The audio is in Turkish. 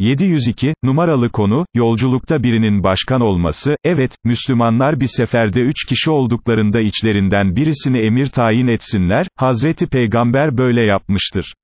702, numaralı konu, yolculukta birinin başkan olması, evet, Müslümanlar bir seferde üç kişi olduklarında içlerinden birisini emir tayin etsinler, Hazreti Peygamber böyle yapmıştır.